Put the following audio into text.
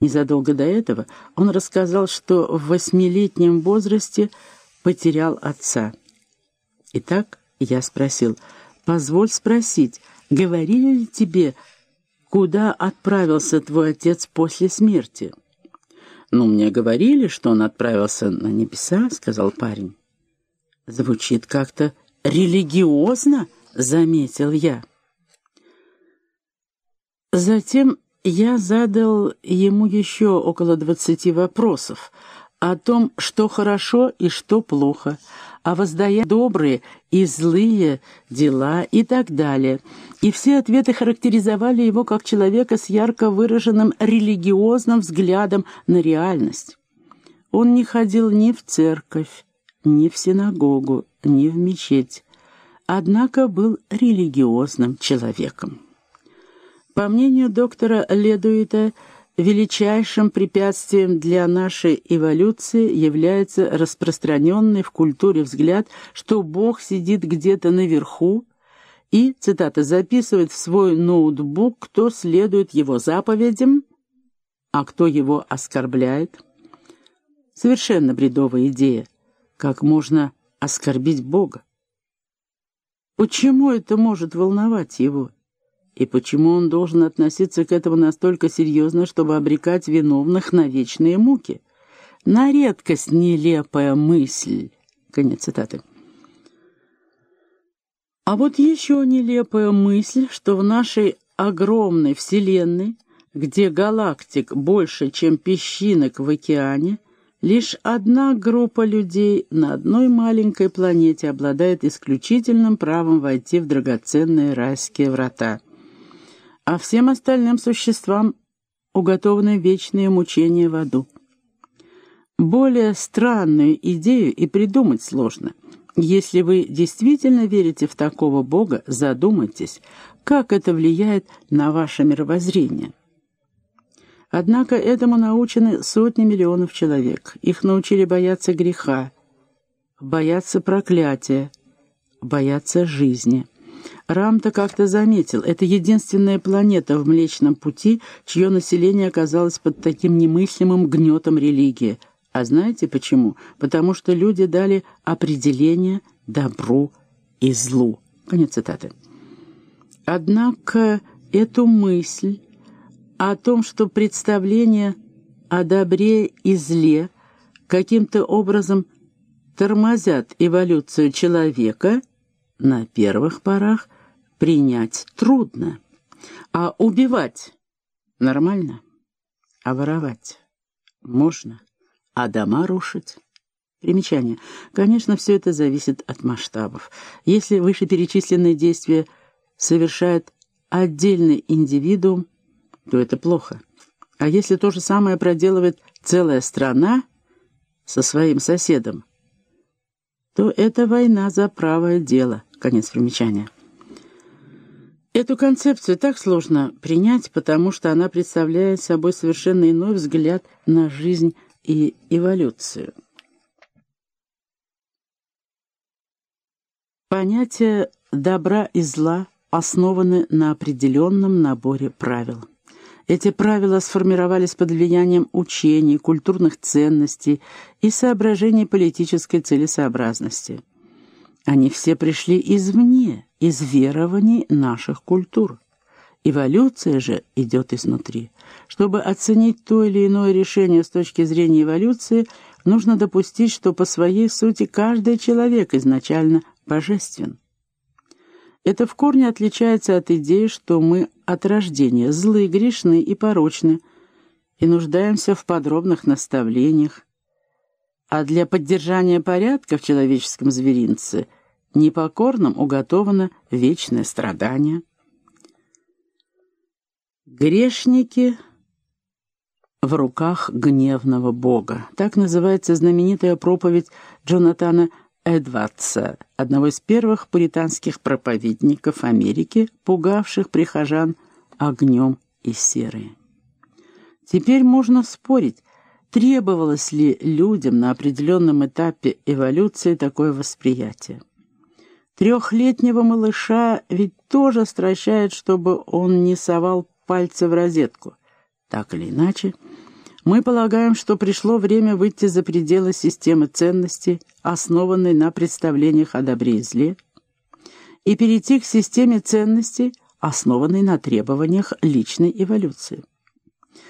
Незадолго до этого он рассказал, что в восьмилетнем возрасте потерял отца. Итак, я спросил, «Позволь спросить, говорили ли тебе, куда отправился твой отец после смерти?» «Ну, мне говорили, что он отправился на небеса», — сказал парень. «Звучит как-то религиозно», — заметил я. Затем я задал ему еще около двадцати вопросов о том, что хорошо и что плохо, о воздаянии добрые и злые дела и так далее. И все ответы характеризовали его как человека с ярко выраженным религиозным взглядом на реальность. Он не ходил ни в церковь, ни в синагогу, ни в мечеть, однако был религиозным человеком. По мнению доктора Ледуита, величайшим препятствием для нашей эволюции является распространенный в культуре взгляд, что Бог сидит где-то наверху и, цитата, записывает в свой ноутбук, кто следует его заповедям, а кто его оскорбляет. Совершенно бредовая идея. Как можно оскорбить Бога? Почему это может волновать его? И почему он должен относиться к этому настолько серьезно, чтобы обрекать виновных на вечные муки? На редкость нелепая мысль. Конец цитаты. А вот еще нелепая мысль, что в нашей огромной Вселенной, где галактик больше, чем песчинок в океане, лишь одна группа людей на одной маленькой планете обладает исключительным правом войти в драгоценные райские врата а всем остальным существам уготованы вечные мучения в аду. Более странную идею и придумать сложно. Если вы действительно верите в такого Бога, задумайтесь, как это влияет на ваше мировоззрение. Однако этому научены сотни миллионов человек. Их научили бояться греха, бояться проклятия, бояться жизни. Рамта как-то заметил, это единственная планета в Млечном Пути, чье население оказалось под таким немыслимым гнетом религии. А знаете почему? Потому что люди дали определение добру и злу. Конец цитаты. Однако эту мысль о том, что представление о добре и зле каким-то образом тормозят эволюцию человека, на первых порах принять трудно. А убивать нормально, а воровать можно, а дома рушить. Примечание. Конечно, все это зависит от масштабов. Если вышеперечисленные действия совершает отдельный индивидуум, то это плохо. А если то же самое проделывает целая страна со своим соседом, то это война за правое дело. Конец примечания. Эту концепцию так сложно принять, потому что она представляет собой совершенно иной взгляд на жизнь и эволюцию. Понятия добра и зла основаны на определенном наборе правил. Эти правила сформировались под влиянием учений, культурных ценностей и соображений политической целесообразности. Они все пришли извне, из верований наших культур. Эволюция же идет изнутри. Чтобы оценить то или иное решение с точки зрения эволюции, нужно допустить, что по своей сути каждый человек изначально божествен. Это в корне отличается от идеи, что мы от рождения злы, грешны и порочны, и нуждаемся в подробных наставлениях. А для поддержания порядка в человеческом зверинце непокорным уготовано вечное страдание. Грешники в руках гневного Бога. Так называется знаменитая проповедь Джонатана Эдвардса, одного из первых пуританских проповедников Америки, пугавших прихожан огнем и серой. Теперь можно спорить, требовалось ли людям на определенном этапе эволюции такое восприятие. Трехлетнего малыша ведь тоже стращает, чтобы он не совал пальцы в розетку. Так или иначе, Мы полагаем, что пришло время выйти за пределы системы ценностей, основанной на представлениях о добре и зле, и перейти к системе ценностей, основанной на требованиях личной эволюции.